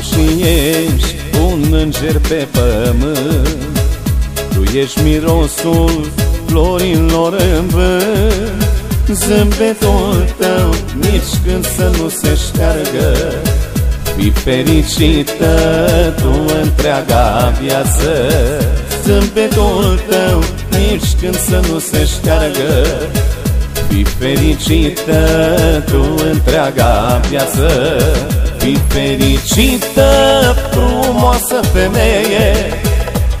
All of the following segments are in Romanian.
și ești un înger pe pământ. Tu ești mirosul florilor în vânt. Zâmbetul tău nici când să nu se șteargă. Fi fericită tu întreaga viață. Zâmbetul tău nici când să nu se șteargă. Fi fericită tu întreaga viață Fi fericită, frumoasă femeie.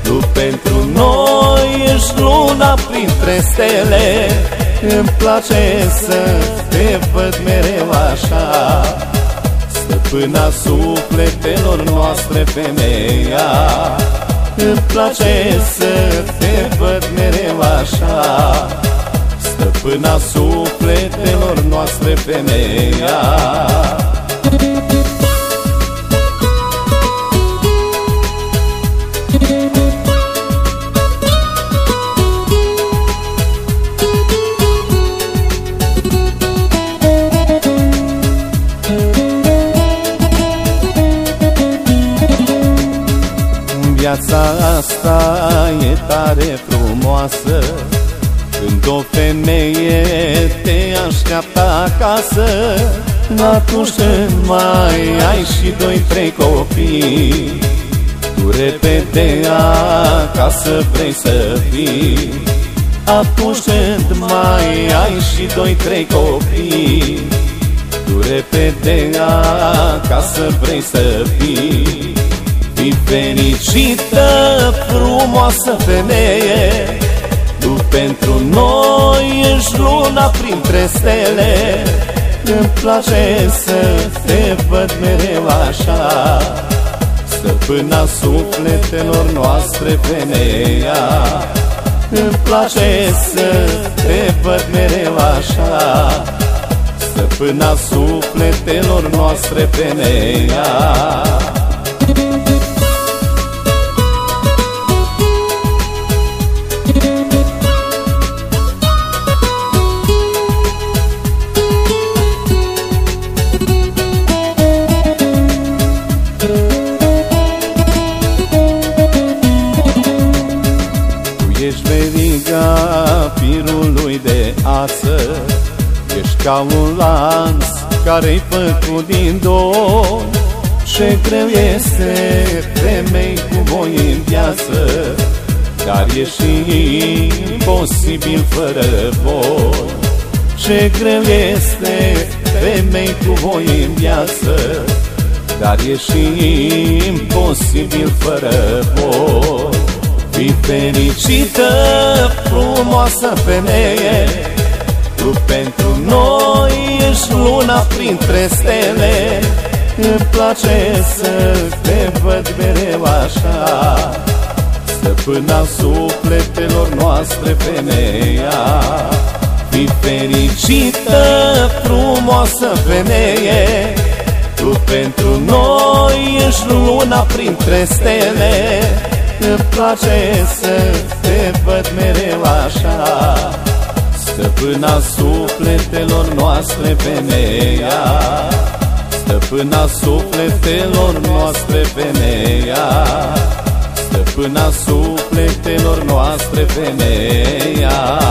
Tu pentru noi ești luna printre stele. Îmi place să te văd mereu așa. Stăpâna sufletelor noastre femeia. Îmi place să te văd mereu așa. Stăpâna sufletelor noastre femeia Viața asta e tare frumoasă. Când o femeie te așteaptă acasă Atunci când mai ai și doi, trei copii. Tu repede acasă vrei să fii. Atunci când mai ai și doi, trei copii Tu repede acasă vrei să fii Fi fericită, frumoasă femeie. Tu pentru noi ești luna printre stele. Îmi place să te văd mereu așa. Stăpâna sufletelor noastre femeia. Îmi place să te văd mereu așa. Stăpâna sufletelor noastre femeia firului de ață Ești ca un lanț care-i făcut din doi Ce greu este femei cu voi în viață Dar e și imposibil fără voi. Ce greu este femei cu voi în viață Dar e și imposibil fără voi Fi fericită, frumoasă femeie. Tu pentru noi ești luna printre stele. Îmi place să te văd mereu așa. Stăpâna sufletelor noastre femeia. Fi fericită, frumoasă femeie. Tu pentru noi ești luna printre stele îmi place să te văd mereu așa Stăpâna sufletelor noastre femeia. Stăpâna sufletelor noastre femeia. Stăpâna sufletelor noastre femeia